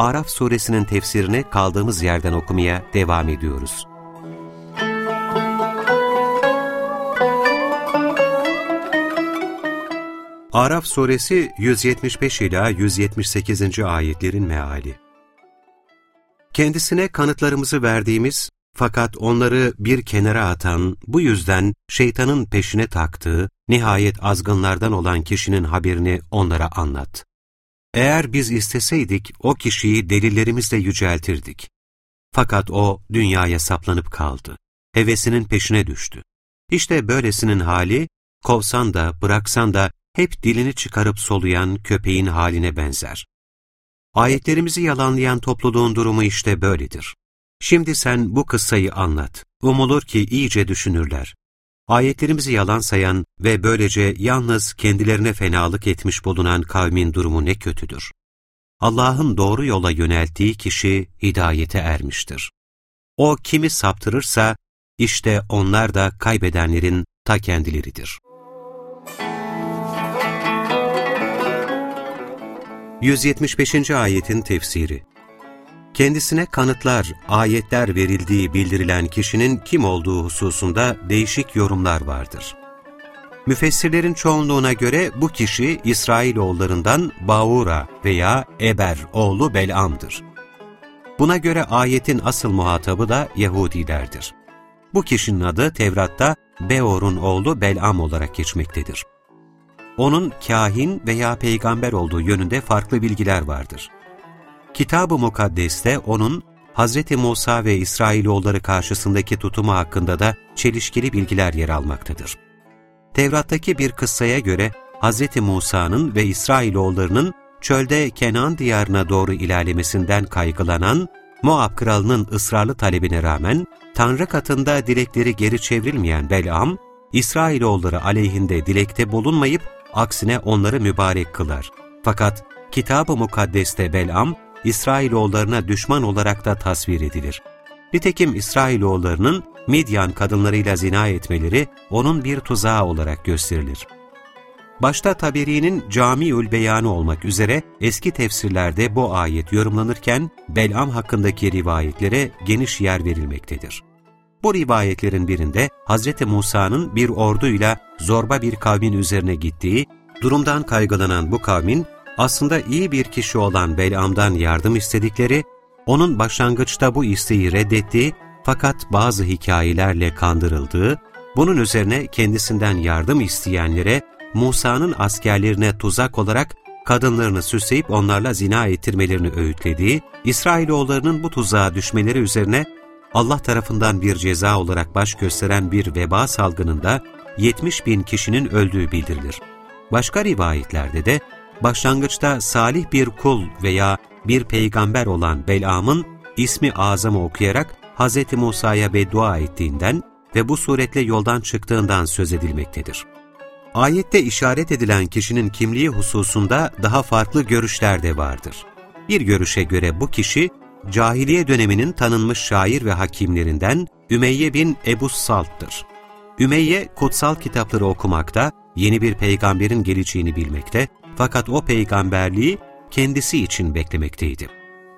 Araf suresinin tefsirini kaldığımız yerden okumaya devam ediyoruz. Araf suresi 175 ila 178. ayetlerin meali. Kendisine kanıtlarımızı verdiğimiz fakat onları bir kenara atan, bu yüzden şeytanın peşine taktığı, nihayet azgınlardan olan kişinin haberini onlara anlat. Eğer biz isteseydik, o kişiyi delillerimizle yüceltirdik. Fakat o, dünyaya saplanıp kaldı. Hevesinin peşine düştü. İşte böylesinin hali, kovsan da, bıraksan da, hep dilini çıkarıp soluyan köpeğin haline benzer. Ayetlerimizi yalanlayan topluluğun durumu işte böyledir. Şimdi sen bu kıssayı anlat. Umulur ki iyice düşünürler. Ayetlerimizi yalan sayan ve böylece yalnız kendilerine fenalık etmiş bulunan kavmin durumu ne kötüdür. Allah'ın doğru yola yönelttiği kişi hidayete ermiştir. O kimi saptırırsa, işte onlar da kaybedenlerin ta kendileridir. 175. Ayetin Tefsiri kendisine kanıtlar, ayetler verildiği bildirilen kişinin kim olduğu hususunda değişik yorumlar vardır. Müfessirlerin çoğunluğuna göre bu kişi İsrailoğullarından Baura veya Eber oğlu Bel'am'dır. Buna göre ayetin asıl muhatabı da Yahudilerdir. Bu kişinin adı Tevrat'ta Beor'un oğlu Bel'am olarak geçmektedir. Onun kahin veya peygamber olduğu yönünde farklı bilgiler vardır. Kitab-ı Mukaddes'te onun Hz. Musa ve İsrailoğulları karşısındaki tutumu hakkında da çelişkili bilgiler yer almaktadır. Tevrat'taki bir kıssaya göre Hz. Musa'nın ve İsrailoğullarının çölde Kenan diyarına doğru ilerlemesinden kaygılanan Moab kralının ısrarlı talebine rağmen Tanrı katında dilekleri geri çevrilmeyen Bel'am, İsrailoğulları aleyhinde dilekte bulunmayıp aksine onları mübarek kılar. Fakat Kitab-ı Mukaddes'te Bel'am, İsrailoğullarına düşman olarak da tasvir edilir. Nitekim İsrailoğullarının Midyan kadınlarıyla zina etmeleri onun bir tuzağı olarak gösterilir. Başta Taberi'nin Camiül Beyanı olmak üzere eski tefsirlerde bu ayet yorumlanırken Bel'am hakkındaki rivayetlere geniş yer verilmektedir. Bu rivayetlerin birinde Hz. Musa'nın bir orduyla zorba bir kavmin üzerine gittiği, durumdan kaygılanan bu kavmin aslında iyi bir kişi olan Belam'dan yardım istedikleri, onun başlangıçta bu isteği reddettiği fakat bazı hikayelerle kandırıldığı, bunun üzerine kendisinden yardım isteyenlere Musa'nın askerlerine tuzak olarak kadınlarını süsleyip onlarla zina ettirmelerini öğütlediği, İsrailoğullarının bu tuzağa düşmeleri üzerine Allah tarafından bir ceza olarak baş gösteren bir veba salgınında 70 bin kişinin öldüğü bildirilir. Başka rivayetlerde de başlangıçta salih bir kul veya bir peygamber olan Belam'ın ismi azamı okuyarak Hz. Musa'ya beddua ettiğinden ve bu suretle yoldan çıktığından söz edilmektedir. Ayette işaret edilen kişinin kimliği hususunda daha farklı görüşler de vardır. Bir görüşe göre bu kişi, cahiliye döneminin tanınmış şair ve hakimlerinden Ümeyye bin Ebu Salt'tır. Ümeyye, kutsal kitapları okumakta, yeni bir peygamberin geleceğini bilmekte fakat o peygamberliği kendisi için beklemekteydi.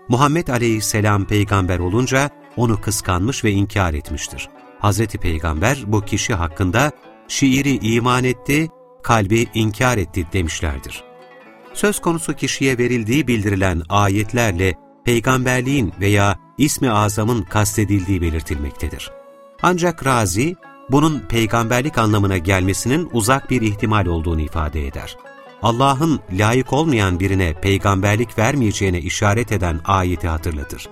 Muhammed aleyhisselam peygamber olunca onu kıskanmış ve inkar etmiştir. Hz. Peygamber bu kişi hakkında şiiri iman etti, kalbi inkar etti demişlerdir. Söz konusu kişiye verildiği bildirilen ayetlerle peygamberliğin veya ismi azamın kastedildiği belirtilmektedir. Ancak Razi, bunun peygamberlik anlamına gelmesinin uzak bir ihtimal olduğunu ifade eder. Allah'ın layık olmayan birine peygamberlik vermeyeceğine işaret eden ayeti hatırlatır.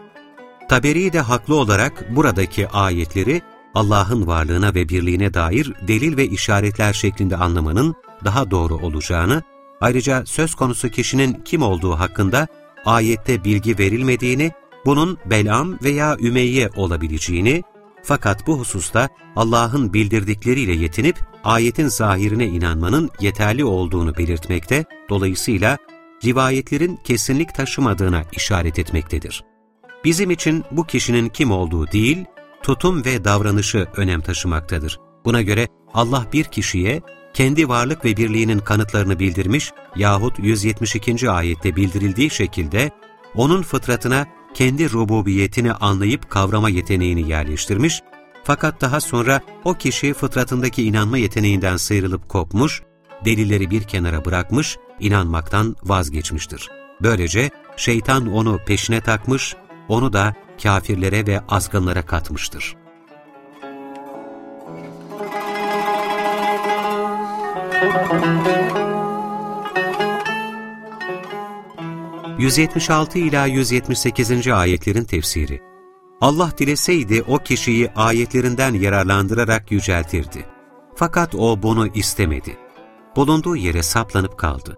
Taberi de haklı olarak buradaki ayetleri Allah'ın varlığına ve birliğine dair delil ve işaretler şeklinde anlamanın daha doğru olacağını, ayrıca söz konusu kişinin kim olduğu hakkında ayette bilgi verilmediğini, bunun Belam veya Ümeyye olabileceğini, fakat bu hususta Allah'ın bildirdikleriyle yetinip ayetin zahirine inanmanın yeterli olduğunu belirtmekte, dolayısıyla rivayetlerin kesinlik taşımadığına işaret etmektedir. Bizim için bu kişinin kim olduğu değil, tutum ve davranışı önem taşımaktadır. Buna göre Allah bir kişiye kendi varlık ve birliğinin kanıtlarını bildirmiş yahut 172. ayette bildirildiği şekilde onun fıtratına kendi rububiyetini anlayıp kavrama yeteneğini yerleştirmiş, fakat daha sonra o kişi fıtratındaki inanma yeteneğinden sıyrılıp kopmuş, delilleri bir kenara bırakmış, inanmaktan vazgeçmiştir. Böylece şeytan onu peşine takmış, onu da kafirlere ve azgınlara katmıştır. 176 ila 178. ayetlerin tefsiri Allah dileseydi o kişiyi ayetlerinden yararlandırarak yüceltirdi. Fakat o bunu istemedi. Bulunduğu yere saplanıp kaldı.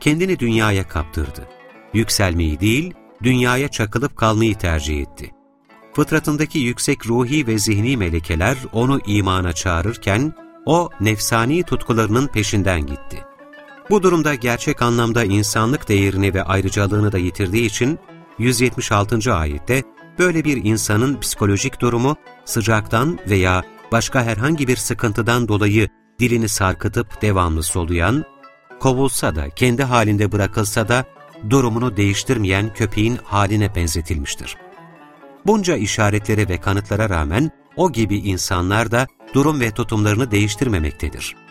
Kendini dünyaya kaptırdı. Yükselmeyi değil, dünyaya çakılıp kalmayı tercih etti. Fıtratındaki yüksek ruhi ve zihni melekeler onu imana çağırırken, o nefsani tutkularının peşinden gitti. Bu durumda gerçek anlamda insanlık değerini ve ayrıcalığını da yitirdiği için 176. ayette böyle bir insanın psikolojik durumu sıcaktan veya başka herhangi bir sıkıntıdan dolayı dilini sarkıtıp devamlı soluyan, kovulsa da kendi halinde bırakılsa da durumunu değiştirmeyen köpeğin haline benzetilmiştir. Bunca işaretlere ve kanıtlara rağmen o gibi insanlar da durum ve tutumlarını değiştirmemektedir.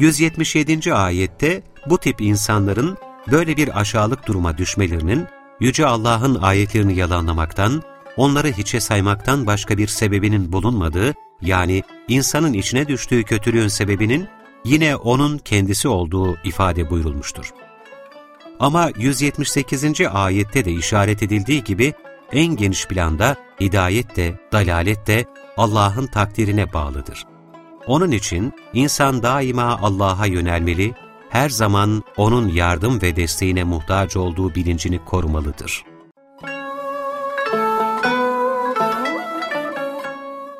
177. ayette bu tip insanların böyle bir aşağılık duruma düşmelerinin Yüce Allah'ın ayetlerini yalanlamaktan, onları hiçe saymaktan başka bir sebebinin bulunmadığı, yani insanın içine düştüğü kötülüğün sebebinin yine onun kendisi olduğu ifade buyurulmuştur. Ama 178. ayette de işaret edildiği gibi en geniş planda hidayet de, dalalet de Allah'ın takdirine bağlıdır. Onun için insan daima Allah'a yönelmeli, her zaman O'nun yardım ve desteğine muhtaç olduğu bilincini korumalıdır.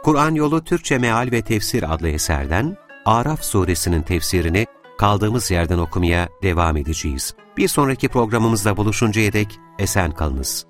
Kur'an Yolu Türkçe Meal ve Tefsir adlı eserden Araf suresinin tefsirini kaldığımız yerden okumaya devam edeceğiz. Bir sonraki programımızda buluşuncaya dek esen kalınız.